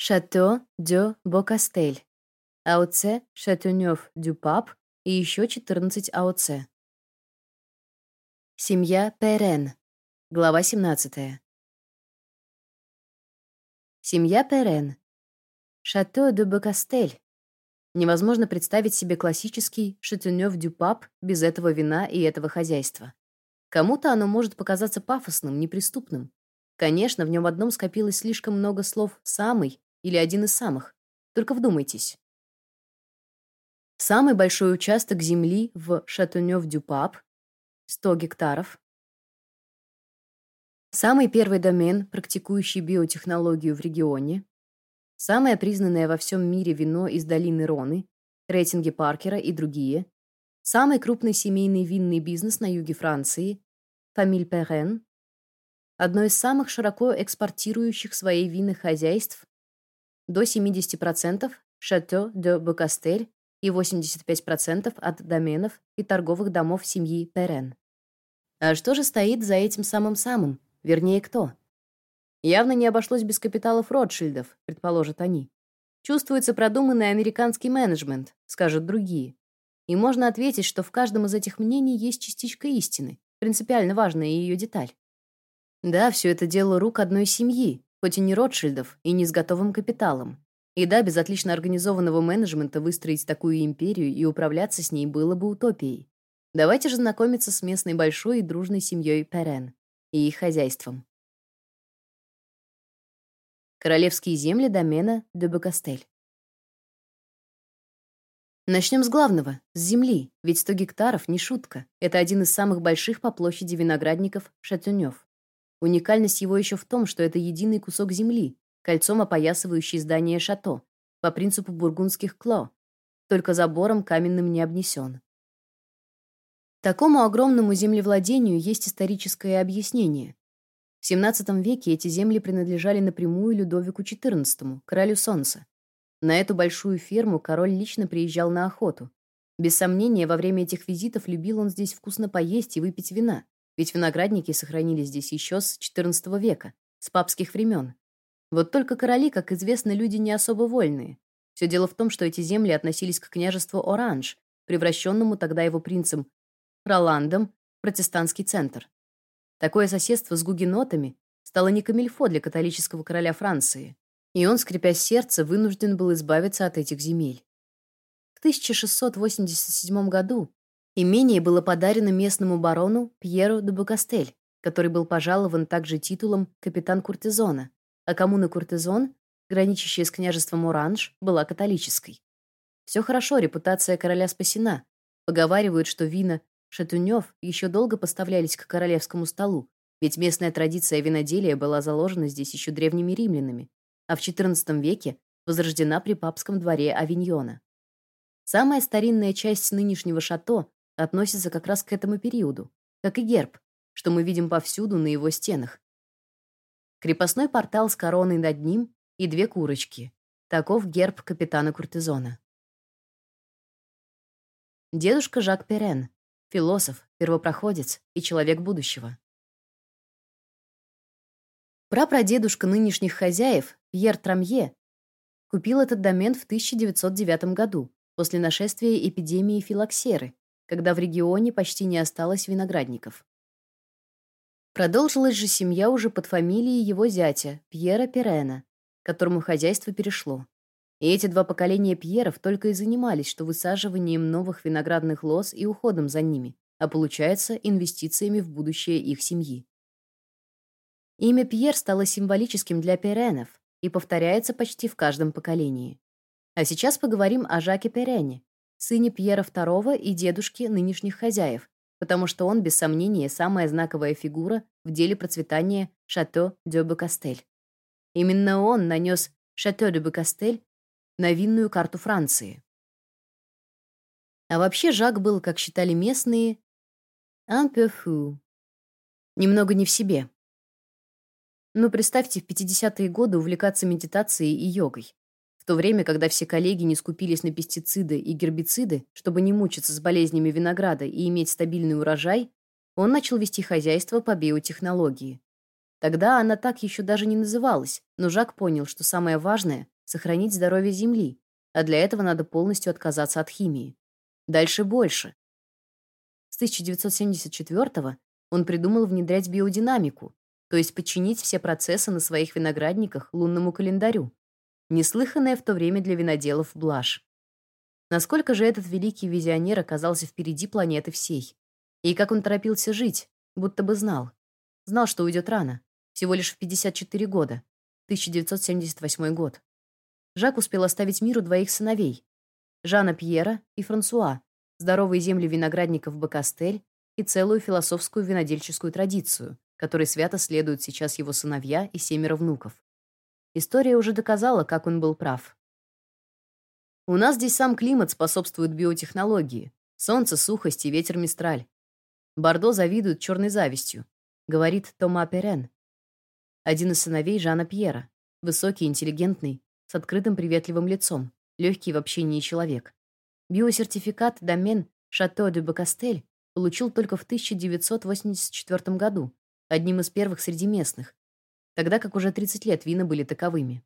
Шато де Бокастель, АОЦ Шатюнёв-Дюпап и еще 14 АОЦ. Семья Перен. Глава 17. Семья Перен. Шато де Бокастель. Невозможно представить себе классический Шатюнёв-Дюпап без этого вина и этого хозяйства. Кому-то оно может показаться пафосным, неприступным. Конечно, в нем одном скопилось слишком много слов «самый» или один из самых. Только вдумайтесь. Самый большой участок земли в Шатунёв-Дюпап 100 гектаров. Самый первый домен, практикующий биотехнологию в регионе. Самое признанное во всем мире вино из долины Роны, рейтинги Паркера и другие. Самый крупный семейный винный бизнес на юге Франции, Фамиль Перен. Одно из самых широко экспортирующих свои вины хозяйств до 70% Шато де Бокастель и 85% от доменов и торговых домов семьи Перен. А что же стоит за этим самым-самым? Вернее, кто? Явно не обошлось без капиталов Ротшильдов, предположат они. Чувствуется продуманный американский менеджмент, скажут другие. И можно ответить, что в каждом из этих мнений есть частичка истины, принципиально важная ее деталь. Да, все это дело рук одной семьи, хоть и не Ротшильдов, и не с готовым капиталом. И да, без отлично организованного менеджмента выстроить такую империю и управляться с ней было бы утопией. Давайте же знакомиться с местной большой и дружной семьей Перен и их хозяйством. Королевские земли домена де Бекастель. Начнем с главного, с земли, ведь 100 гектаров не шутка. Это один из самых больших по площади виноградников Шатюнёв. Уникальность его еще в том, что это единый кусок земли, кольцом опоясывающий здание шато, по принципу бургундских кло, только забором каменным не обнесен. Такому огромному землевладению есть историческое объяснение. В XVII веке эти земли принадлежали напрямую Людовику XIV, королю солнца. На эту большую ферму король лично приезжал на охоту. Без сомнения, во время этих визитов любил он здесь вкусно поесть и выпить вина, ведь виноградники сохранились здесь еще с XIV века, с папских времен. Вот только короли, как известно, люди не особо вольные. Все дело в том, что эти земли относились к княжеству Оранж, превращенному тогда его принцем Роландом в протестантский центр. Такое соседство с гугенотами стало не камильфо для католического короля Франции, и он, скрипя сердце, вынужден был избавиться от этих земель. В 1687 году Имение было подарено местному барону Пьеру де Букастель, который был пожалован также титулом капитан Куртизона, а коммуна Куртизон, граничащая с княжеством Оранж, была католической. Все хорошо, репутация короля спасена. Поговаривают, что вина Шатунёв еще долго поставлялись к королевскому столу, ведь местная традиция виноделия была заложена здесь еще древними римлянами, а в XIV веке возрождена при папском дворе Авиньона. Самая старинная часть нынешнего шато относится как раз к этому периоду, как и герб, что мы видим повсюду на его стенах. Крепостной портал с короной над ним и две курочки. Таков герб капитана Куртизона. Дедушка Жак Перен, философ, первопроходец и человек будущего. Прапрадедушка нынешних хозяев, Пьер Трамье, купил этот домен в 1909 году, после нашествия эпидемии филоксеры, когда в регионе почти не осталось виноградников. Продолжилась же семья уже под фамилией его зятя, Пьера Перена, которому хозяйство перешло. И эти два поколения Пьеров только и занимались, что высаживанием новых виноградных лоз и уходом за ними, а получается, инвестициями в будущее их семьи. Имя Пьер стало символическим для Перенов и повторяется почти в каждом поколении. А сейчас поговорим о Жаке Перене, сыне Пьера II и дедушке нынешних хозяев, потому что он, без сомнения, самая знаковая фигура в деле процветания Шато де Бекастель. Именно он нанес Шато де Бекастель на винную карту Франции. А вообще Жак был, как считали местные, un peu fou. Немного не в себе. Ну, представьте, в 50-е годы увлекаться медитацией и йогой то время, когда все коллеги не скупились на пестициды и гербициды, чтобы не мучиться с болезнями винограда и иметь стабильный урожай, он начал вести хозяйство по биотехнологии. Тогда она так еще даже не называлась, но Жак понял, что самое важное — сохранить здоровье Земли, а для этого надо полностью отказаться от химии. Дальше больше. С 1974 он придумал внедрять биодинамику, то есть подчинить все процессы на своих виноградниках лунному календарю. Неслыханное в то время для виноделов блажь. Насколько же этот великий визионер оказался впереди планеты всей. И как он торопился жить, будто бы знал. Знал, что уйдет рано, всего лишь в 54 года, 1978 год. Жак успел оставить миру двоих сыновей, Жана Пьера и Франсуа, здоровые земли виноградников Бакастель и целую философскую винодельческую традицию, которой свято следуют сейчас его сыновья и семеро внуков. История уже доказала, как он был прав. У нас здесь сам климат способствует биотехнологии. Солнце, сухость и ветер мистраль. Бордо завидует черной завистью, говорит Тома Перен, один из сыновей Жана Пьера, высокий, интеллигентный, с открытым приветливым лицом, легкий в общении человек. Биосертификат домен Шато де Бакастель получил только в 1984 году, одним из первых среди местных, тогда как уже 30 лет вина были таковыми.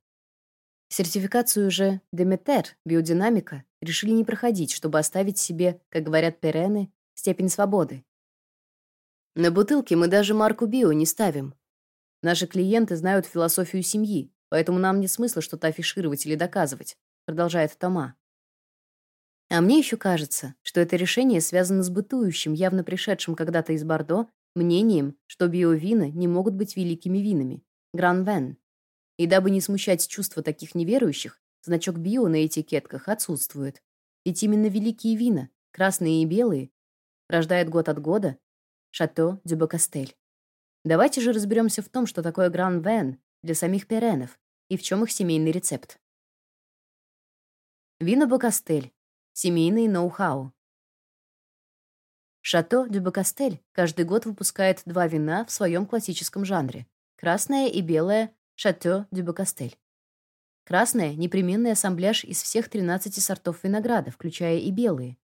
Сертификацию же Деметер, биодинамика, решили не проходить, чтобы оставить себе, как говорят перены, степень свободы. На бутылке мы даже марку био не ставим. Наши клиенты знают философию семьи, поэтому нам нет смысла что-то афишировать или доказывать, продолжает Тома. А мне еще кажется, что это решение связано с бытующим, явно пришедшим когда-то из Бордо, мнением, что биовины не могут быть великими винами. Гран-вен. И дабы не смущать чувства таких неверующих, значок био на этикетках отсутствует. Ведь именно великие вина, красные и белые, рождают год от года Шато Дюбакастель. Давайте же разберемся в том, что такое Гран-вен для самих перенов и в чем их семейный рецепт. Вино Бакастель. Семейный ноу-хау. Шато де Бакастель каждый год выпускает два вина в своем классическом жанре: красное и белое Шато де Бакастель. Красное непременный ассамбляж из всех 13 сортов винограда, включая и белые.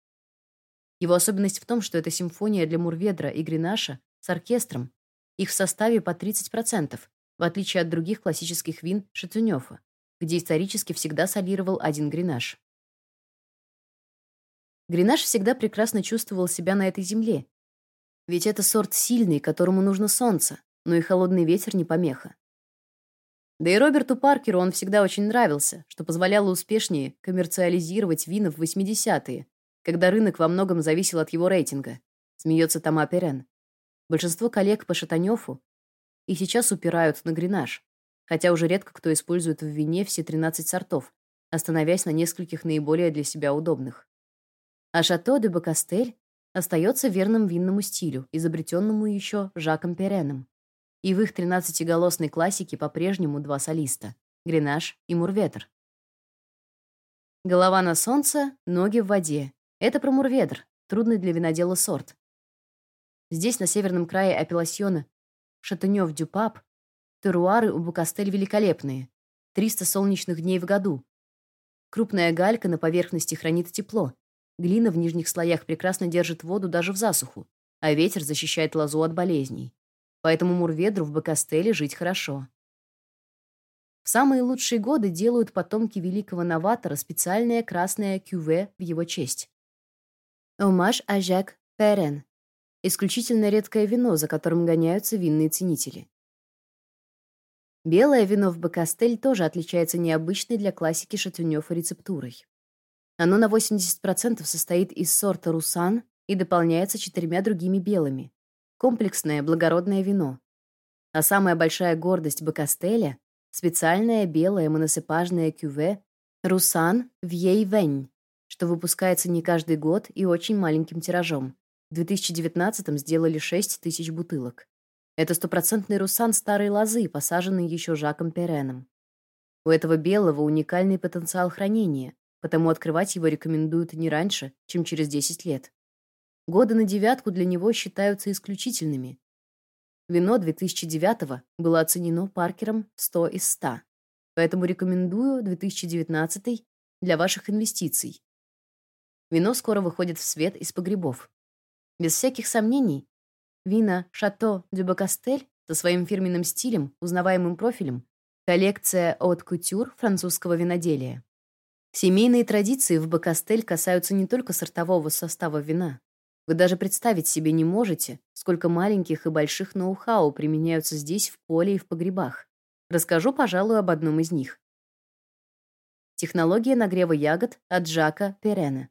Его особенность в том, что это симфония для Мурведра и Гренаша с оркестром. Их в составе по 30%, в отличие от других классических вин Шатунёфа, где исторически всегда солировал один Гренаш. Гренаш всегда прекрасно чувствовал себя на этой земле. Ведь это сорт сильный, которому нужно солнце, но и холодный ветер не помеха. Да и Роберту Паркеру он всегда очень нравился, что позволяло успешнее коммерциализировать вина в 80-е, когда рынок во многом зависел от его рейтинга. Смеется Тома Перен. Большинство коллег по Шатанёфу и сейчас упирают на гренаж, хотя уже редко кто использует в вине все 13 сортов, остановясь на нескольких наиболее для себя удобных. А Шато де Бакастель остается верным винному стилю, изобретенному еще Жаком Переном. И в их тринадцатиголосной классике по-прежнему два солиста — Гренаж и Мурветр. Голова на солнце, ноги в воде. Это про Мурведр, трудный для винодела сорт. Здесь, на северном крае апелласьона, Шатунёв-Дюпап, теруары у Букастель великолепные. 300 солнечных дней в году. Крупная галька на поверхности хранит тепло, Глина в нижних слоях прекрасно держит воду даже в засуху, а ветер защищает лозу от болезней. Поэтому мурведру в Бакастеле жить хорошо. В самые лучшие годы делают потомки великого новатора специальное красное кюве в его честь. Омаж а Жак Перен. Исключительно редкое вино, за которым гоняются винные ценители. Белое вино в Бакастель тоже отличается необычной для классики шатунёв рецептурой. Оно на 80% состоит из сорта Русан и дополняется четырьмя другими белыми. Комплексное благородное вино. А самая большая гордость Бакастеля — специальное белое моносепажное кюве Русан Вьей-Вень, что выпускается не каждый год и очень маленьким тиражом. В 2019 сделали 6 тысяч бутылок. Это стопроцентный русан старой лозы, посаженный еще Жаком Переном. У этого белого уникальный потенциал хранения, потому открывать его рекомендуют не раньше, чем через 10 лет. Годы на девятку для него считаются исключительными. Вино 2009 было оценено Паркером 100 из 100. Поэтому рекомендую 2019 для ваших инвестиций. Вино скоро выходит в свет из погребов. Без всяких сомнений, вина Шато де Бакастель со своим фирменным стилем, узнаваемым профилем, коллекция от кутюр французского виноделия. Семейные традиции в Бакастель касаются не только сортового состава вина. Вы даже представить себе не можете, сколько маленьких и больших ноу-хау применяются здесь в поле и в погребах. Расскажу, пожалуй, об одном из них. Технология нагрева ягод от Жака Перена.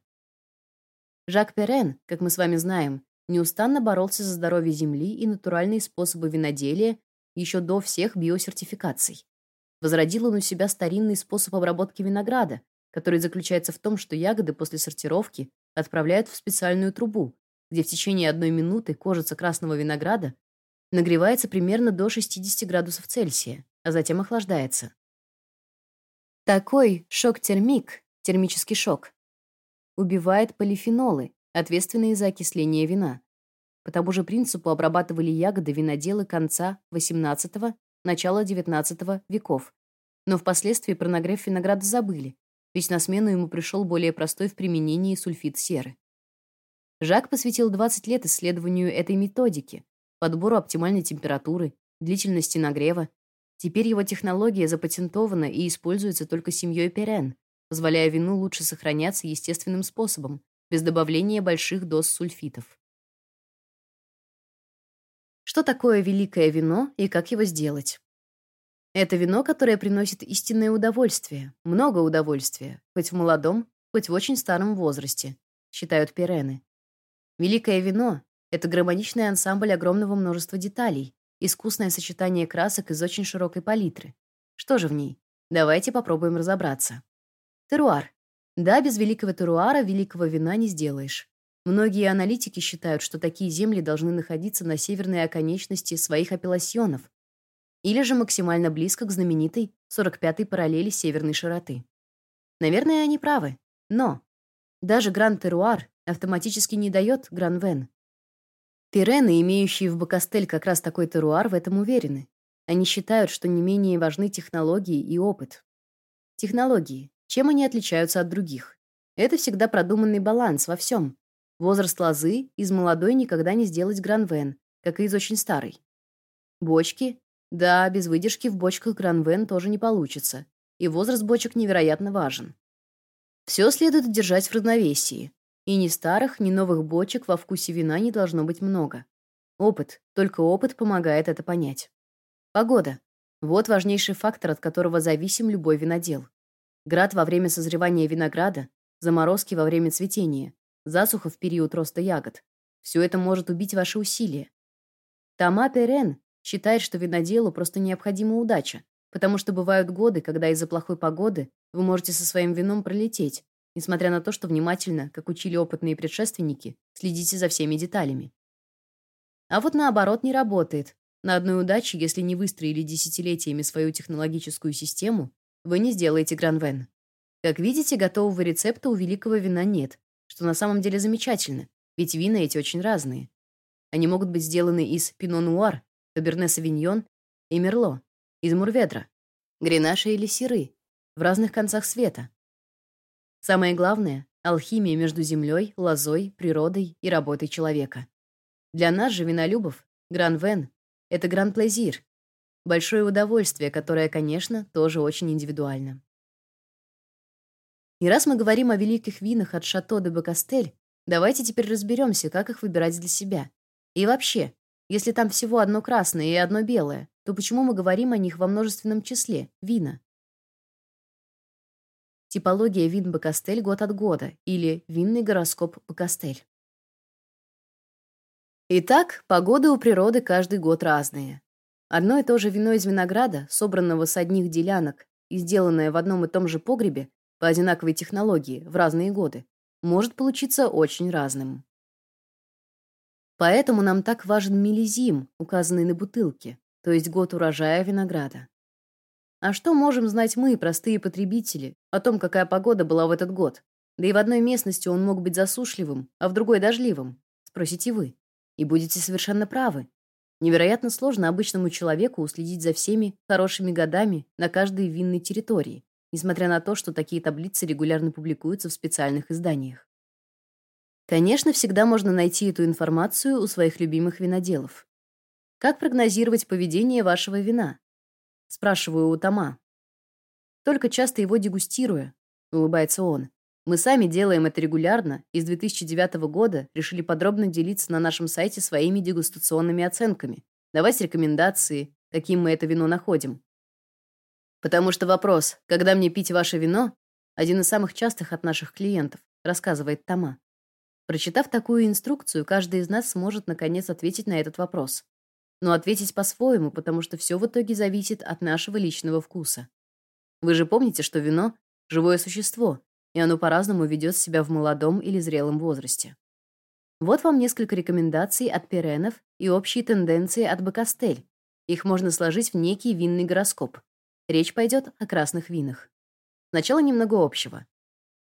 Жак Перен, как мы с вами знаем, неустанно боролся за здоровье земли и натуральные способы виноделия еще до всех биосертификаций. Возродил он у себя старинный способ обработки винограда, который заключается в том, что ягоды после сортировки отправляют в специальную трубу, где в течение одной минуты кожица красного винограда нагревается примерно до 60 градусов Цельсия, а затем охлаждается. Такой шок-термик, термический шок, убивает полифенолы, ответственные за окисление вина. По тому же принципу обрабатывали ягоды виноделы конца XVIII – начала XIX веков. Но впоследствии про нагрев винограда забыли, ведь на смену ему пришел более простой в применении сульфид серы. Жак посвятил 20 лет исследованию этой методики, подбору оптимальной температуры, длительности нагрева. Теперь его технология запатентована и используется только семьей Перен, позволяя вину лучше сохраняться естественным способом, без добавления больших доз сульфитов. Что такое великое вино и как его сделать? Это вино, которое приносит истинное удовольствие, много удовольствия, хоть в молодом, хоть в очень старом возрасте, считают пирены. Великое вино — это гармоничный ансамбль огромного множества деталей, искусное сочетание красок из очень широкой палитры. Что же в ней? Давайте попробуем разобраться. Теруар. Да, без великого теруара великого вина не сделаешь. Многие аналитики считают, что такие земли должны находиться на северной оконечности своих апелласьонов или же максимально близко к знаменитой 45-й параллели северной широты. Наверное, они правы, но даже Гран-Теруар автоматически не дает Гран-Вен. Пирены, имеющие в Бакастель как раз такой теруар, в этом уверены. Они считают, что не менее важны технологии и опыт. Технологии. Чем они отличаются от других? Это всегда продуманный баланс во всем. Возраст лозы из молодой никогда не сделать Гран-Вен, как и из очень старой. Бочки. Да, без выдержки в бочках Гран-Вен тоже не получится. И возраст бочек невероятно важен. Все следует держать в равновесии. И ни старых, ни новых бочек во вкусе вина не должно быть много. Опыт, только опыт помогает это понять. Погода. Вот важнейший фактор, от которого зависим любой винодел. Град во время созревания винограда, заморозки во время цветения, засуха в период роста ягод. Все это может убить ваши усилия. Тома Перен считает, что виноделу просто необходима удача, потому что бывают годы, когда из-за плохой погоды вы можете со своим вином пролететь, несмотря на то, что внимательно, как учили опытные предшественники, следите за всеми деталями. А вот наоборот не работает. На одной удаче, если не выстроили десятилетиями свою технологическую систему, вы не сделаете гранвен. Как видите, готового рецепта у великого вина нет, что на самом деле замечательно, ведь вина эти очень разные. Они могут быть сделаны из пино-нуар, каберне-савиньон и мерло, из мурведра, гренаша или сиры, в разных концах света. Самое главное — алхимия между землей, лозой, природой и работой человека. Для нас же, винолюбов, гран-вен — это гран-плезир, большое удовольствие, которое, конечно, тоже очень индивидуально. И раз мы говорим о великих винах от Шато де Бакастель, давайте теперь разберемся, как их выбирать для себя. И вообще, если там всего одно красное и одно белое, то почему мы говорим о них во множественном числе — вина? Типология вин Бакастель год от года или винный гороскоп Бакастель. Итак, погоды у природы каждый год разные. Одно и то же вино из винограда, собранного с одних делянок и сделанное в одном и том же погребе по одинаковой технологии в разные годы, может получиться очень разным. Поэтому нам так важен миллизим, указанный на бутылке, то есть год урожая винограда. А что можем знать мы, простые потребители, о том, какая погода была в этот год? Да и в одной местности он мог быть засушливым, а в другой дождливым, спросите вы. И будете совершенно правы. Невероятно сложно обычному человеку уследить за всеми хорошими годами на каждой винной территории, несмотря на то, что такие таблицы регулярно публикуются в специальных изданиях. Конечно, всегда можно найти эту информацию у своих любимых виноделов. Как прогнозировать поведение вашего вина? Спрашиваю у Тома. Только часто его дегустируя, улыбается он. Мы сами делаем это регулярно и с 2009 года решили подробно делиться на нашем сайте своими дегустационными оценками, давать рекомендации, каким мы это вино находим. Потому что вопрос, когда мне пить ваше вино, один из самых частых от наших клиентов, рассказывает Тома. Прочитав такую инструкцию, каждый из нас сможет наконец ответить на этот вопрос. Но ответить по-своему, потому что все в итоге зависит от нашего личного вкуса. Вы же помните, что вино живое существо, и оно по-разному ведет себя в молодом или зрелом возрасте. Вот вам несколько рекомендаций от Перенов и общие тенденции от Бакастель. Их можно сложить в некий винный гороскоп. Речь пойдет о красных винах. Сначала немного общего.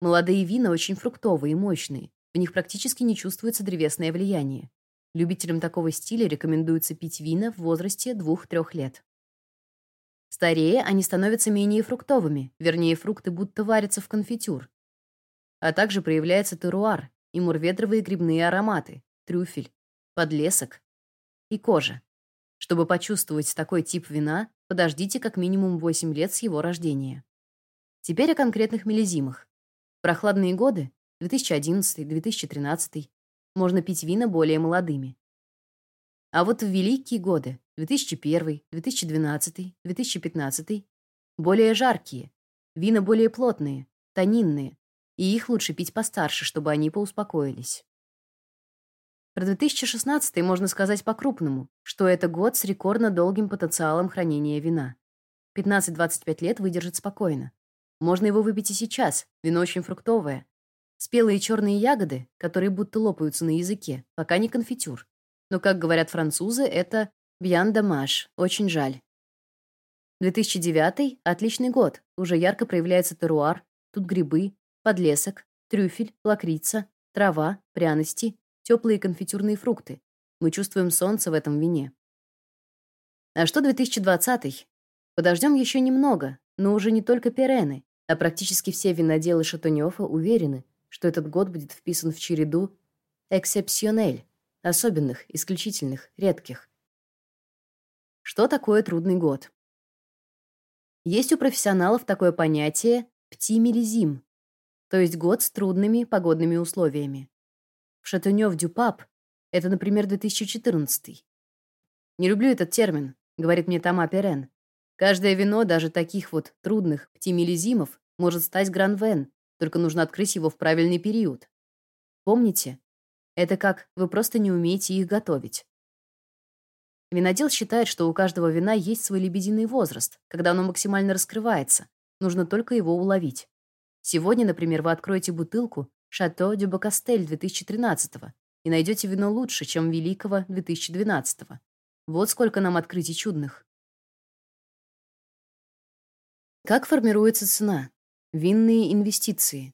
Молодые вина очень фруктовые и мощные. В них практически не чувствуется древесное влияние. Любителям такого стиля рекомендуется пить вина в возрасте 2-3 лет. Старее они становятся менее фруктовыми, вернее, фрукты будто варятся в конфитюр. А также проявляется теруар и мурведровые грибные ароматы, трюфель, подлесок и кожа. Чтобы почувствовать такой тип вина, подождите как минимум 8 лет с его рождения. Теперь о конкретных миллизимах. В прохладные годы, 2011-2013, можно пить вина более молодыми. А вот в великие годы, 2001, 2012, 2015, более жаркие, вина более плотные, тонинные, и их лучше пить постарше, чтобы они поуспокоились. Про 2016 можно сказать по-крупному, что это год с рекордно долгим потенциалом хранения вина. 15-25 лет выдержит спокойно. Можно его выпить и сейчас, вино очень фруктовое. Спелые черные ягоды, которые будто лопаются на языке, пока не конфитюр. Но, как говорят французы, это «bien dommage», очень жаль. 2009 — отличный год, уже ярко проявляется теруар, тут грибы, подлесок, трюфель, лакрица, трава, пряности, теплые конфитюрные фрукты. Мы чувствуем солнце в этом вине. А что 2020? Подождем еще немного, но уже не только перены, а практически все виноделы Шатонёфа уверены, что этот год будет вписан в череду эксепсионель, особенных, исключительных, редких. Что такое трудный год? Есть у профессионалов такое понятие птимилизим, то есть год с трудными погодными условиями. В Шатунёв-Дюпап это, например, 2014. Не люблю этот термин, говорит мне Тома Перен. Каждое вино, даже таких вот трудных птимилизимов, может стать гранвен, только нужно открыть его в правильный период. Помните? Это как вы просто не умеете их готовить. Винодел считает, что у каждого вина есть свой лебединый возраст, когда оно максимально раскрывается. Нужно только его уловить. Сегодня, например, вы откроете бутылку Шато дю Бакастель 2013 и найдете вино лучше, чем Великого 2012 -го. Вот сколько нам открытий чудных. Как формируется цена? Винные инвестиции.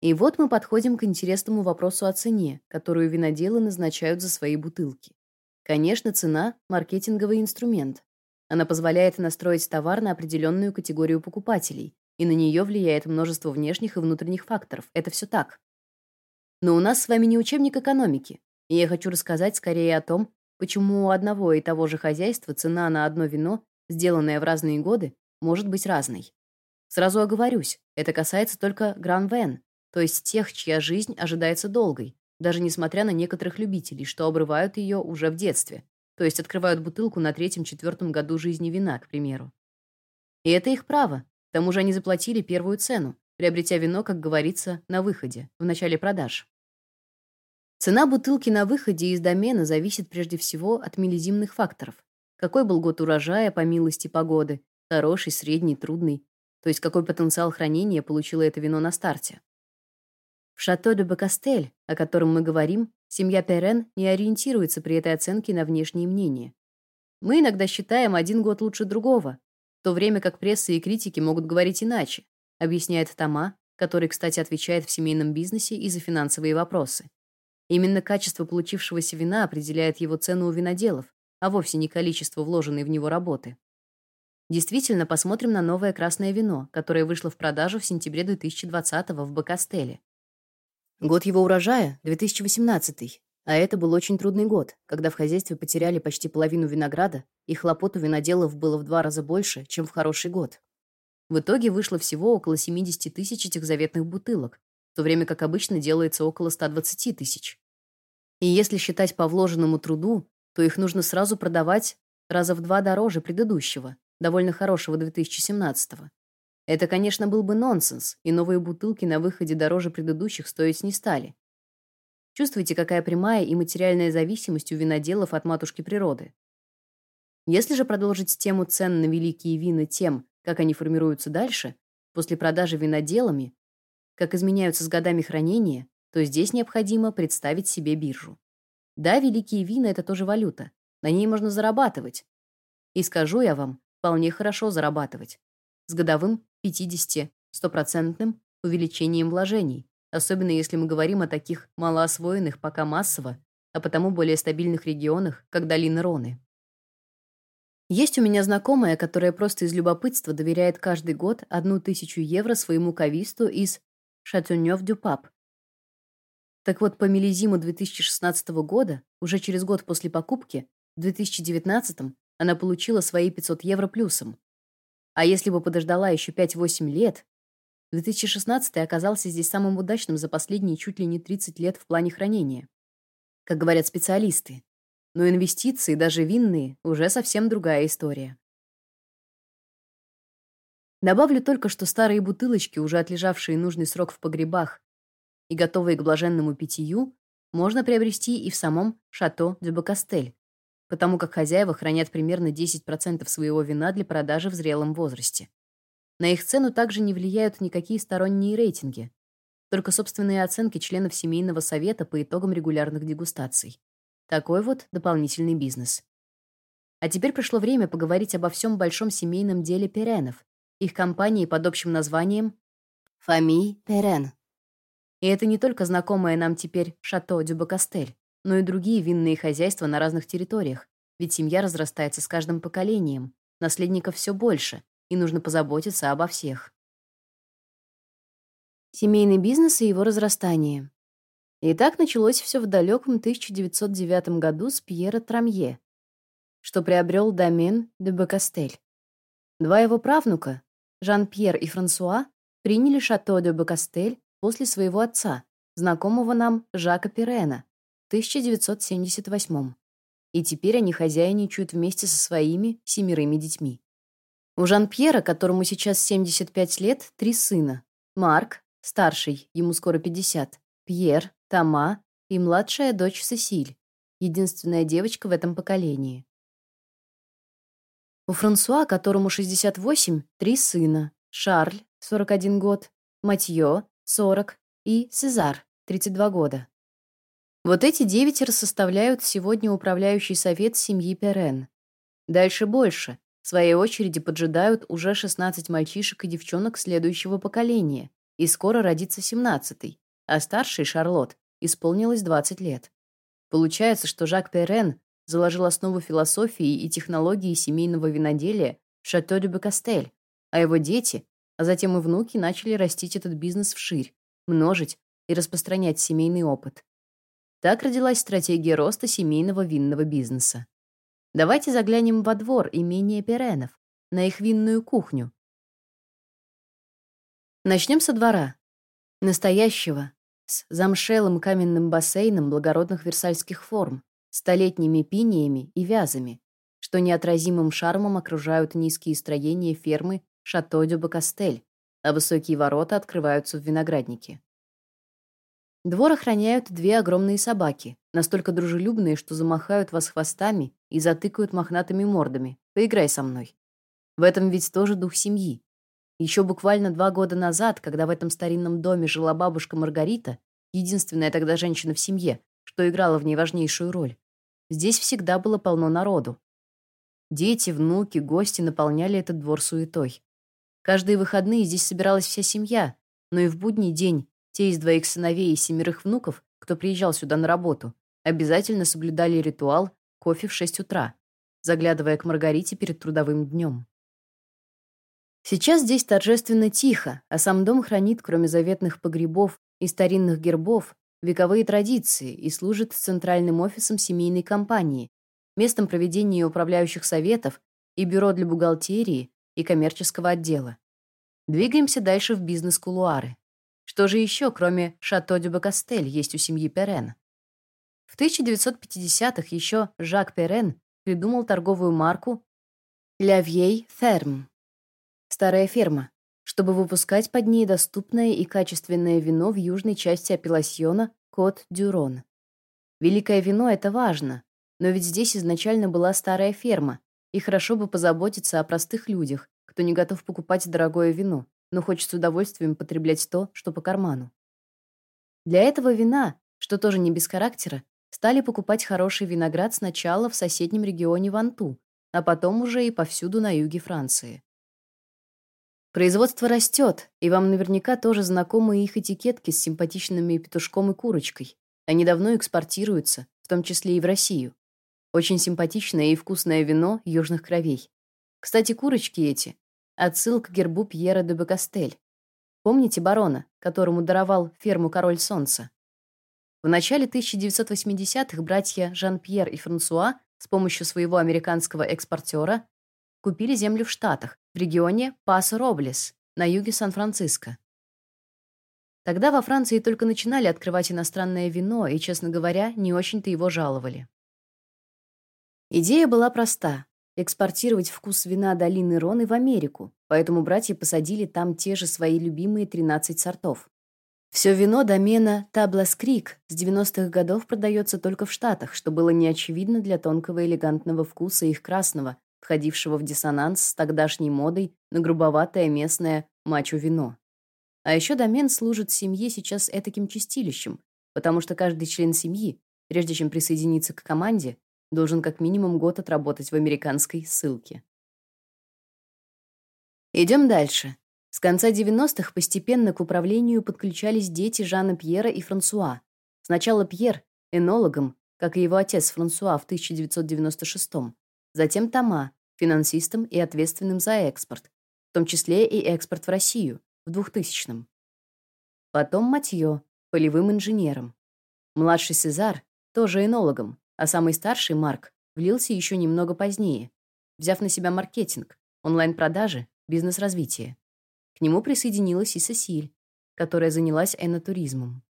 И вот мы подходим к интересному вопросу о цене, которую виноделы назначают за свои бутылки. Конечно, цена маркетинговый инструмент. Она позволяет настроить товар на определенную категорию покупателей, и на нее влияет множество внешних и внутренних факторов. Это все так. Но у нас с вами не учебник экономики, и я хочу рассказать скорее о том, почему у одного и того же хозяйства цена на одно вино, сделанное в разные годы, может быть разной. Сразу оговорюсь, это касается только гран-вен, то есть тех, чья жизнь ожидается долгой, даже несмотря на некоторых любителей, что обрывают ее уже в детстве, то есть открывают бутылку на третьем-четвертом году жизни вина, к примеру. И это их право, к тому же они заплатили первую цену, приобретя вино, как говорится, на выходе, в начале продаж. Цена бутылки на выходе из домена зависит прежде всего от миллизимных факторов. Какой был год урожая по милости погоды, хороший, средний, трудный, то есть какой потенциал хранения получило это вино на старте. В Шато де Бакастель, о котором мы говорим, семья Перен не ориентируется при этой оценке на внешние мнения. Мы иногда считаем один год лучше другого, в то время как пресса и критики могут говорить иначе, объясняет Тома, который, кстати, отвечает в семейном бизнесе и за финансовые вопросы. Именно качество получившегося вина определяет его цену у виноделов, а вовсе не количество вложенной в него работы. Действительно, посмотрим на новое красное вино, которое вышло в продажу в сентябре 2020 в Бакастеле. Год его урожая 2018. А это был очень трудный год, когда в хозяйстве потеряли почти половину винограда, и хлопот у виноделов было в два раза больше, чем в хороший год. В итоге вышло всего около 70 тысяч этих заветных бутылок, в то время как обычно делается около 120 тысяч. И если считать по вложенному труду, то их нужно сразу продавать раза в два дороже предыдущего, довольно хорошего 2017-го. Это, конечно, был бы нонсенс, и новые бутылки на выходе дороже предыдущих стоить не стали. Чувствуете, какая прямая и материальная зависимость у виноделов от матушки природы. Если же продолжить тему цен на великие вина тем, как они формируются дальше, после продажи виноделами, как изменяются с годами хранения, то здесь необходимо представить себе биржу. Да, великие вина это тоже валюта. На ней можно зарабатывать. И скажу я вам, вполне хорошо зарабатывать. С годовым 50-100% увеличением вложений особенно если мы говорим о таких малоосвоенных пока массово, а потому более стабильных регионах, как долина Роны. Есть у меня знакомая, которая просто из любопытства доверяет каждый год одну тысячу евро своему кависту из Шатюнёв-дю-Пап. Так вот, по миллизиму 2016 года, уже через год после покупки, в 2019 она получила свои 500 евро плюсом. А если бы подождала еще 5-8 лет, 2016 оказался здесь самым удачным за последние чуть ли не 30 лет в плане хранения. Как говорят специалисты. Но инвестиции, даже винные, уже совсем другая история. Добавлю только, что старые бутылочки, уже отлежавшие нужный срок в погребах и готовые к блаженному питью, можно приобрести и в самом Шато де Бакастель, потому как хозяева хранят примерно 10% своего вина для продажи в зрелом возрасте. На их цену также не влияют никакие сторонние рейтинги, только собственные оценки членов семейного совета по итогам регулярных дегустаций. Такой вот дополнительный бизнес. А теперь пришло время поговорить обо всем большом семейном деле Перенов, их компании под общим названием «Фами Перен». И это не только знакомое нам теперь Шато Дюбакастель, но и другие винные хозяйства на разных территориях, ведь семья разрастается с каждым поколением, наследников все больше, и нужно позаботиться обо всех. Семейный бизнес и его разрастание. И так началось все в далеком 1909 году с Пьера Трамье, что приобрел домен де Бакастель. Два его правнука, Жан-Пьер и Франсуа, приняли шато де Бакастель после своего отца, знакомого нам Жака Пирена, 1978 И теперь они хозяйничают вместе со своими семерыми детьми. У Жан-Пьера, которому сейчас 75 лет, три сына. Марк, старший, ему скоро 50, Пьер, Тома и младшая дочь Сесиль, единственная девочка в этом поколении. У Франсуа, которому 68, три сына. Шарль, 41 год, Матьё, 40 и Сезар, 32 года. Вот эти девятеро составляют сегодня управляющий совет семьи Перен. Дальше больше. В своей очереди поджидают уже 16 мальчишек и девчонок следующего поколения, и скоро родится 17-й, а старшей, Шарлотт, исполнилось 20 лет. Получается, что Жак Перен заложил основу философии и технологии семейного виноделия в Шато де Бекастель, а его дети, а затем и внуки начали растить этот бизнес вширь, множить и распространять семейный опыт. Так родилась стратегия роста семейного винного бизнеса. Давайте заглянем во двор имения Перенов, на их винную кухню. Начнем со двора. Настоящего, с замшелым каменным бассейном благородных версальских форм, столетними пиниями и вязами, что неотразимым шармом окружают низкие строения фермы Шато дю Бакастель, а высокие ворота открываются в винограднике. Двор охраняют две огромные собаки, настолько дружелюбные, что замахают вас хвостами и затыкают мохнатыми мордами. Поиграй со мной. В этом ведь тоже дух семьи. Еще буквально два года назад, когда в этом старинном доме жила бабушка Маргарита, единственная тогда женщина в семье, что играла в ней важнейшую роль, здесь всегда было полно народу. Дети, внуки, гости наполняли этот двор суетой. Каждые выходные здесь собиралась вся семья, но и в будний день те из двоих сыновей и семерых внуков, кто приезжал сюда на работу, обязательно соблюдали ритуал кофе в 6 утра, заглядывая к Маргарите перед трудовым днем. Сейчас здесь торжественно тихо, а сам дом хранит, кроме заветных погребов и старинных гербов, вековые традиции и служит центральным офисом семейной компании, местом проведения управляющих советов и бюро для бухгалтерии и коммерческого отдела. Двигаемся дальше в бизнес-кулуары. Что же еще, кроме Шато дю Бакастель, есть у семьи Перен? В 1950-х еще Жак Перен придумал торговую марку «La Vieille Ferme» — «Старая ферма», чтобы выпускать под ней доступное и качественное вино в южной части апелласьона Кот-Дюрон. Великое вино — это важно, но ведь здесь изначально была старая ферма, и хорошо бы позаботиться о простых людях, кто не готов покупать дорогое вино, но хочет с удовольствием потреблять то, что по карману. Для этого вина, что тоже не без характера, стали покупать хороший виноград сначала в соседнем регионе Ванту, а потом уже и повсюду на юге Франции. Производство растет, и вам наверняка тоже знакомы их этикетки с симпатичными петушком и курочкой. Они давно экспортируются, в том числе и в Россию. Очень симпатичное и вкусное вино южных кровей. Кстати, курочки эти — отсыл к гербу Пьера де Бекастель. Помните барона, которому даровал ферму Король Солнца? В начале 1980-х братья Жан-Пьер и Франсуа с помощью своего американского экспортера купили землю в Штатах, в регионе Пасо-Роблес, на юге Сан-Франциско. Тогда во Франции только начинали открывать иностранное вино, и, честно говоря, не очень-то его жаловали. Идея была проста — экспортировать вкус вина долины Роны в Америку, поэтому братья посадили там те же свои любимые 13 сортов. Все вино домена Таблас Крик с 90-х годов продается только в Штатах, что было неочевидно для тонкого элегантного вкуса их красного, входившего в диссонанс с тогдашней модой на грубоватое местное мачо-вино. А еще домен служит семье сейчас этаким чистилищем, потому что каждый член семьи, прежде чем присоединиться к команде, должен как минимум год отработать в американской ссылке. Идем дальше. С конца 90-х постепенно к управлению подключались дети Жана Пьера и Франсуа. Сначала Пьер — энологом, как и его отец Франсуа в 1996-м. Затем Тома — финансистом и ответственным за экспорт, в том числе и экспорт в Россию, в 2000-м. Потом Матьё — полевым инженером. Младший Сезар — тоже энологом, а самый старший Марк влился еще немного позднее, взяв на себя маркетинг, онлайн-продажи, бизнес-развитие. К нему присоединилась и Сесиль, которая занялась энотуризмом.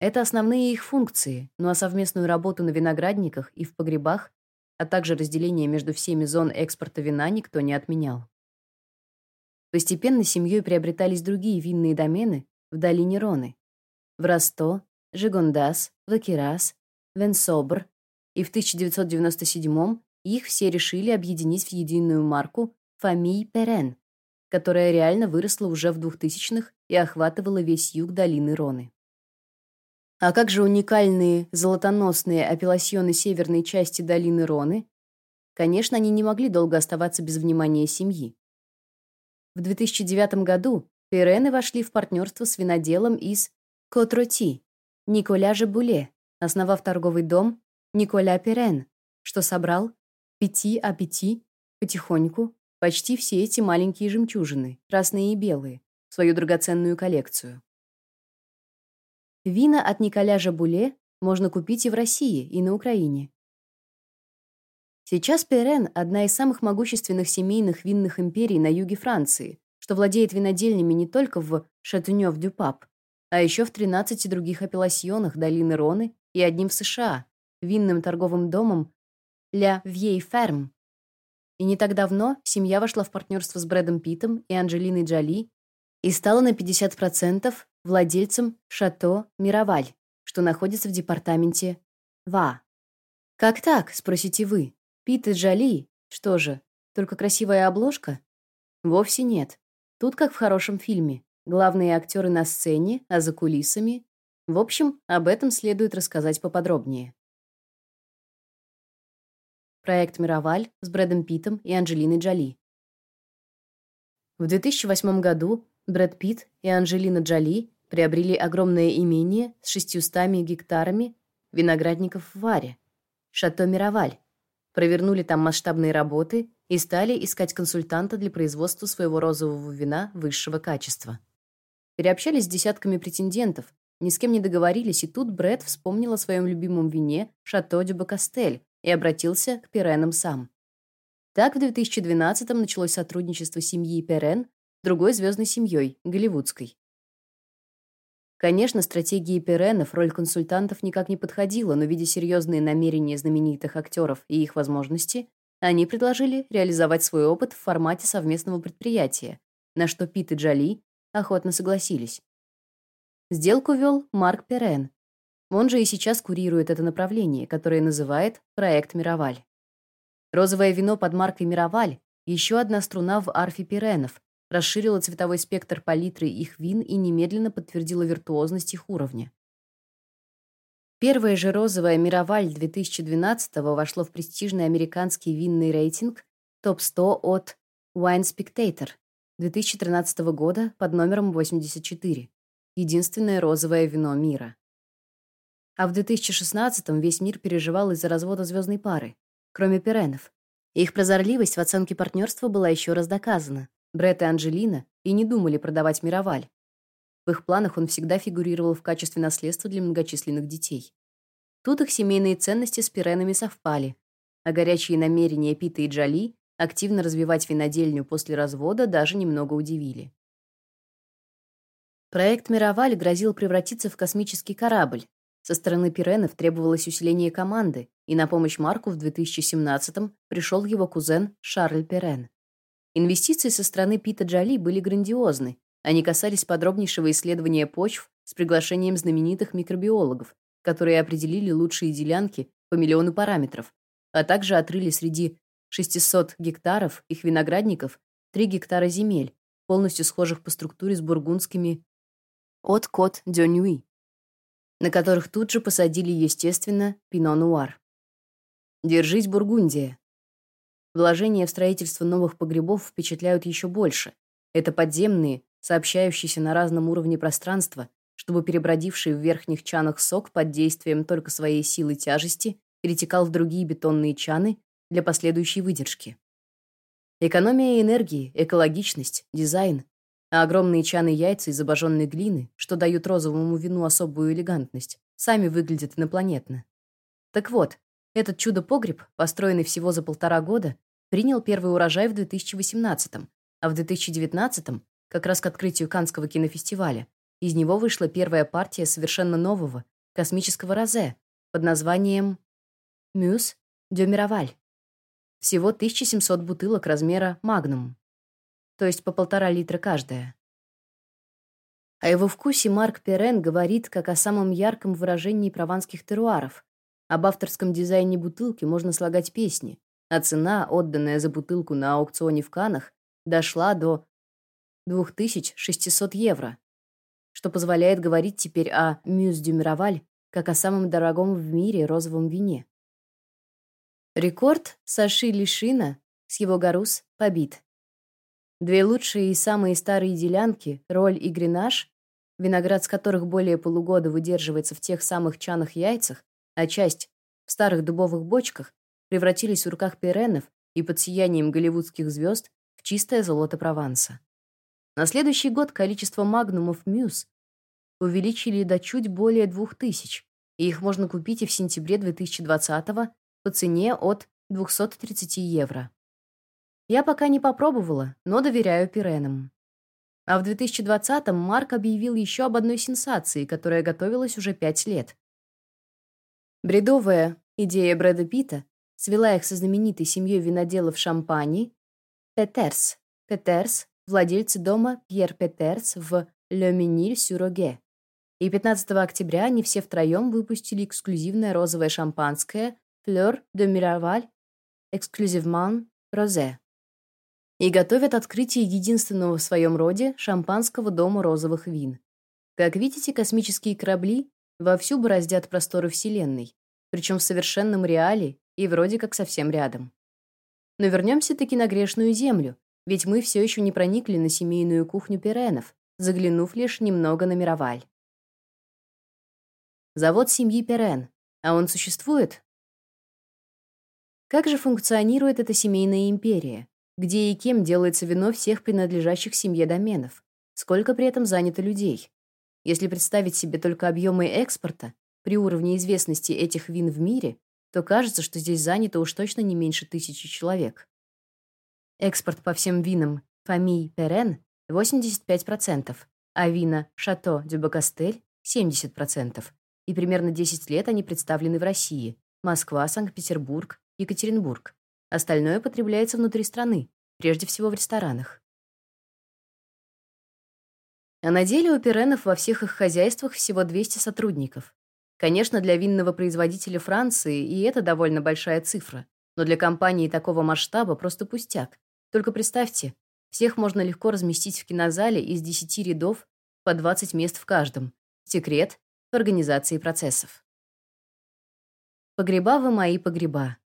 Это основные их функции, ну а совместную работу на виноградниках и в погребах, а также разделение между всеми зон экспорта вина никто не отменял. Постепенно семьей приобретались другие винные домены в долине Роны. В Расто, Жигондас, Вакирас, Венсобр, и в 1997 их все решили объединить в единую марку «Фамиль Перен», которая реально выросла уже в 2000-х и охватывала весь юг долины Роны. А как же уникальные золотоносные апелласьоны северной части долины Роны? Конечно, они не могли долго оставаться без внимания семьи. В 2009 году Пирены вошли в партнерство с виноделом из Котроти, Николя Жебуле, основав торговый дом Николя Пирен, что собрал пяти а пяти потихоньку почти все эти маленькие жемчужины, красные и белые, в свою драгоценную коллекцию. Вина от Николя Жабуле можно купить и в России, и на Украине. Сейчас Перен – одна из самых могущественных семейных винных империй на юге Франции, что владеет винодельнями не только в Шатунёв-дю-Пап, а еще в 13 других апелласьонах долины Роны и одним в США, винным торговым домом «Ля Вьей Ферм», и не так давно семья вошла в партнерство с Брэдом Питтом и Анджелиной Джоли и стала на 50% владельцем Шато Мироваль, что находится в департаменте Ва. Как так, спросите вы? Питт и Джоли? Что же, только красивая обложка? Вовсе нет. Тут как в хорошем фильме. Главные актеры на сцене, а за кулисами. В общем, об этом следует рассказать поподробнее. Проект «Мироваль» с Брэдом Питтом и Анджелиной Джоли. В 2008 году Брэд Питт и Анджелина Джоли приобрели огромное имение с 600 гектарами виноградников в Варе, Шато Мироваль, провернули там масштабные работы и стали искать консультанта для производства своего розового вина высшего качества. Переобщались с десятками претендентов, ни с кем не договорились, и тут Брэд вспомнил о своем любимом вине «Шато дю Бакастель» и обратился к Пиренам сам. Так в 2012-м началось сотрудничество семьи Перен другой звездной семьей, голливудской. Конечно, стратегии Перенов роль консультантов никак не подходила, но видя серьезные намерения знаменитых актеров и их возможности, они предложили реализовать свой опыт в формате совместного предприятия, на что Пит и Джоли охотно согласились. Сделку вел Марк Перен. Он же и сейчас курирует это направление, которое называет проект Мироваль. Розовое вино под маркой Мироваль еще одна струна в арфе Перенов, расширила цветовой спектр палитры их вин и немедленно подтвердила виртуозность их уровня. Первое же розовое Мироваль 2012-го вошло в престижный американский винный рейтинг топ-100 от Wine Spectator 2013 года под номером 84. Единственное розовое вино мира. А в 2016-м весь мир переживал из-за развода звездной пары, кроме Пиренов. Их прозорливость в оценке партнерства была еще раз доказана. Брэд и Анджелина и не думали продавать Мироваль. В их планах он всегда фигурировал в качестве наследства для многочисленных детей. Тут их семейные ценности с Пиренами совпали, а горячие намерения Пита и Джоли активно развивать винодельню после развода даже немного удивили. Проект Мироваль грозил превратиться в космический корабль. Со стороны Пиренов требовалось усиление команды, и на помощь Марку в 2017-м пришел его кузен Шарль Пирен. Инвестиции со стороны Пита Джоли были грандиозны. Они касались подробнейшего исследования почв с приглашением знаменитых микробиологов, которые определили лучшие делянки по миллиону параметров, а также отрыли среди 600 гектаров их виноградников 3 гектара земель, полностью схожих по структуре с бургундскими от Кот дё Нюи, на которых тут же посадили, естественно, пино-нуар. Держись, Бургундия. Вложения в строительство новых погребов впечатляют еще больше. Это подземные, сообщающиеся на разном уровне пространства, чтобы перебродивший в верхних чанах сок под действием только своей силы тяжести перетекал в другие бетонные чаны для последующей выдержки. Экономия энергии, экологичность, дизайн, а огромные чаны яйца из обожженной глины, что дают розовому вину особую элегантность, сами выглядят инопланетно. Так вот, этот чудо-погреб, построенный всего за полтора года, принял первый урожай в 2018 а в 2019 как раз к открытию Каннского кинофестиваля, из него вышла первая партия совершенно нового космического розе под названием «Мюс де Мироваль». Всего 1700 бутылок размера «Магнум», то есть по полтора литра каждая. О его вкусе Марк Перен говорит как о самом ярком выражении прованских теруаров. Об авторском дизайне бутылки можно слагать песни, а цена, отданная за бутылку на аукционе в Канах, дошла до 2600 евро, что позволяет говорить теперь о «Мюс дю Мироваль» как о самом дорогом в мире розовом вине. Рекорд Саши Лишина с его Гарус побит. Две лучшие и самые старые делянки, Роль и Гренаж, виноград с которых более полугода выдерживается в тех самых чанах-яйцах, а часть в старых дубовых бочках, превратились в руках Пиренов и под сиянием голливудских звезд в чистое золото Прованса. На следующий год количество магнумов Мюс увеличили до чуть более двух тысяч, и их можно купить и в сентябре 2020 по цене от 230 евро. Я пока не попробовала, но доверяю Пиренам. А в 2020-м Марк объявил еще об одной сенсации, которая готовилась уже пять лет. Бредовая идея Брэда Питта свела их со знаменитой семьей виноделов Шампани Петерс. Петерс — владельцы дома Пьер Петерс в Ле Мениль-Сюроге. И 15 октября они все втроем выпустили эксклюзивное розовое шампанское Fleur de Miraval Exclusivement Rosé и готовят открытие единственного в своем роде шампанского дома розовых вин. Как видите, космические корабли вовсю бороздят просторы Вселенной, причем в совершенном реале и вроде как совсем рядом. Но вернемся-таки на грешную землю, ведь мы все еще не проникли на семейную кухню Перенов, заглянув лишь немного на Мироваль. Завод семьи Перен. А он существует? Как же функционирует эта семейная империя? Где и кем делается вино всех принадлежащих семье доменов? Сколько при этом занято людей? Если представить себе только объемы экспорта при уровне известности этих вин в мире, то кажется, что здесь занято уж точно не меньше тысячи человек. Экспорт по всем винам Фамиль Перен 85%, а вина Шато Дю Бакастель 70%. И примерно 10 лет они представлены в России: Москва, Санкт-Петербург, Екатеринбург. Остальное потребляется внутри страны, прежде всего в ресторанах. А на деле у Пиренов во всех их хозяйствах всего 200 сотрудников. Конечно, для винного производителя Франции и это довольно большая цифра, но для компании такого масштаба просто пустяк. Только представьте, всех можно легко разместить в кинозале из 10 рядов по 20 мест в каждом. Секрет в организации процессов. Погреба вы мои погреба.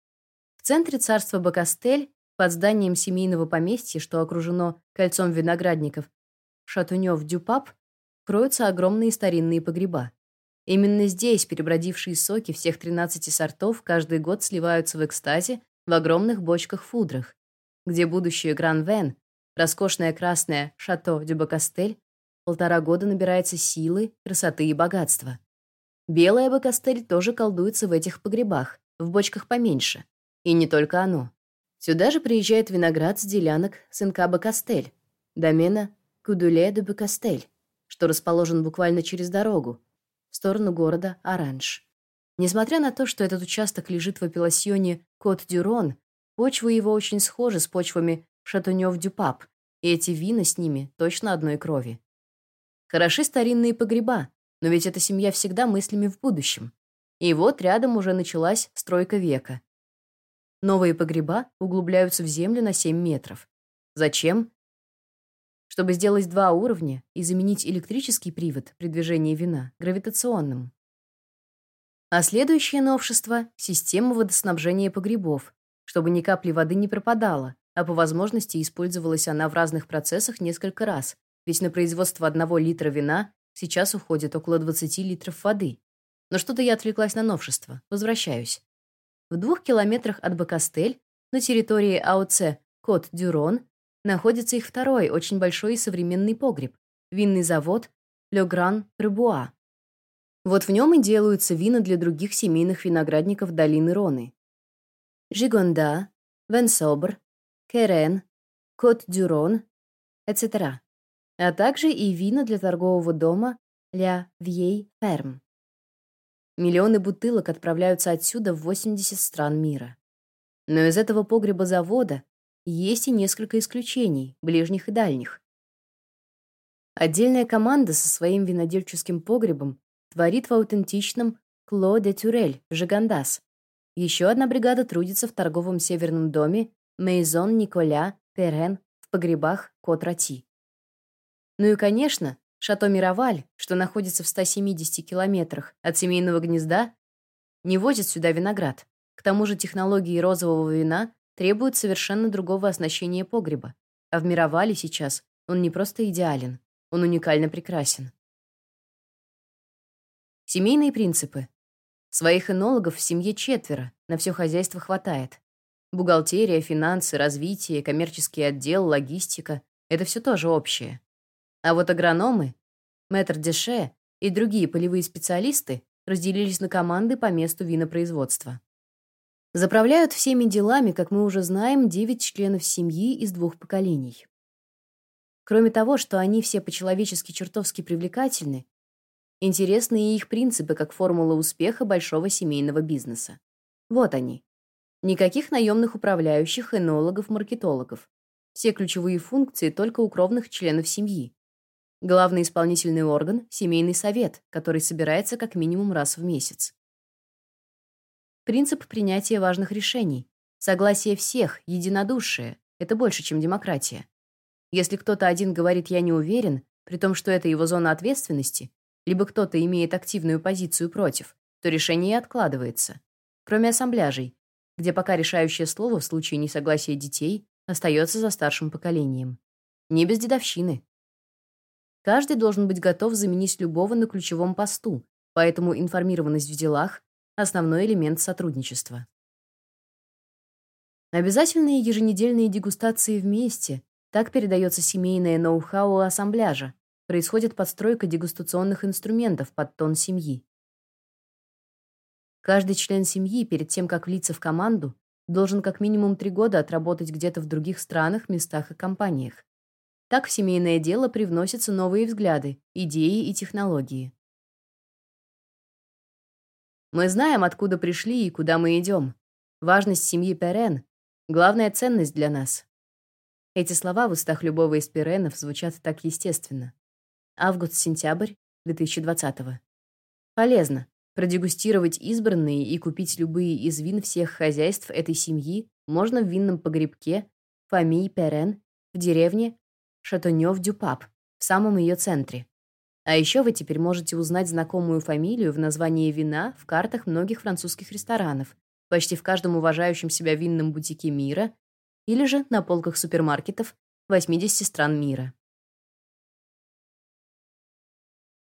В центре царства Бакастель, под зданием семейного поместья, что окружено кольцом виноградников, Шатунёв-Дюпап кроются огромные старинные погреба. Именно здесь перебродившие соки всех 13 сортов каждый год сливаются в экстазе в огромных бочках-фудрах, где будущее Гран-Вен, роскошное красное Шато Дюбакастель, полтора года набирается силы, красоты и богатства. Белая Бакастель тоже колдуется в этих погребах, в бочках поменьше. И не только оно. Сюда же приезжает виноград с делянок Сенка Бакастель, домена Кудуле де Бекастель, что расположен буквально через дорогу, в сторону города Оранж. Несмотря на то, что этот участок лежит в апелласьоне Кот-Дюрон, почвы его очень схожи с почвами Шатунёв-Дюпап, и эти вина с ними точно одной крови. Хороши старинные погреба, но ведь эта семья всегда мыслями в будущем. И вот рядом уже началась стройка века. Новые погреба углубляются в землю на 7 метров. Зачем? чтобы сделать два уровня и заменить электрический привод при движении вина гравитационным. А следующее новшество — система водоснабжения погребов, чтобы ни капли воды не пропадало, а по возможности использовалась она в разных процессах несколько раз, ведь на производство одного литра вина сейчас уходит около 20 литров воды. Но что-то я отвлеклась на новшество. Возвращаюсь. В двух километрах от Бакастель, на территории АОЦ Кот-Дюрон, находится их второй, очень большой и современный погреб — винный завод Le Grand Rebois. Вот в нем и делаются вина для других семейных виноградников долины Роны. Жигонда, Венсобр, Керен, Кот-Дюрон, etc. А также и вина для торгового дома Ля Вьей Ферм. Миллионы бутылок отправляются отсюда в 80 стран мира. Но из этого погреба завода есть и несколько исключений, ближних и дальних. Отдельная команда со своим винодельческим погребом творит в аутентичном Кло де Тюрель, Жигандас. Еще одна бригада трудится в торговом северном доме Мейзон Николя Перен в погребах Кот-Рати. Ну и, конечно, Шато Мироваль, что находится в 170 километрах от семейного гнезда, не возит сюда виноград. К тому же технологии розового вина требует совершенно другого оснащения погреба. А в Мировале сейчас он не просто идеален, он уникально прекрасен. Семейные принципы. Своих энологов в семье четверо, на все хозяйство хватает. Бухгалтерия, финансы, развитие, коммерческий отдел, логистика — это все тоже общее. А вот агрономы, мэтр Деше и другие полевые специалисты разделились на команды по месту винопроизводства. Заправляют всеми делами, как мы уже знаем, девять членов семьи из двух поколений. Кроме того, что они все по-человечески чертовски привлекательны, интересны и их принципы как формула успеха большого семейного бизнеса. Вот они. Никаких наемных управляющих, энологов, маркетологов. Все ключевые функции только у кровных членов семьи. Главный исполнительный орган — семейный совет, который собирается как минимум раз в месяц. Принцип принятия важных решений. Согласие всех, единодушие — это больше, чем демократия. Если кто-то один говорит «я не уверен», при том, что это его зона ответственности, либо кто-то имеет активную позицию против, то решение откладывается. Кроме ассамбляжей, где пока решающее слово в случае несогласия детей остается за старшим поколением. Не без дедовщины. Каждый должен быть готов заменить любого на ключевом посту, поэтому информированность в делах основной элемент сотрудничества. Обязательные еженедельные дегустации вместе. Так передается семейное ноу-хау ассамбляжа. происходит подстройка дегустационных инструментов под тон семьи. Каждый член семьи перед тем, как влиться в команду, должен как минимум три года отработать где-то в других странах, местах и компаниях. Так в семейное дело привносятся новые взгляды, идеи и технологии. Мы знаем, откуда пришли и куда мы идем. Важность семьи Перен — главная ценность для нас. Эти слова в устах любого из Перенов звучат так естественно. Август-сентябрь 2020 -го. Полезно продегустировать избранные и купить любые из вин всех хозяйств этой семьи можно в винном погребке фамилии Перен в деревне Шатонёв-Дюпап, в самом ее центре. А еще вы теперь можете узнать знакомую фамилию в названии вина в картах многих французских ресторанов, почти в каждом уважающем себя винном бутике мира или же на полках супермаркетов 80 стран мира.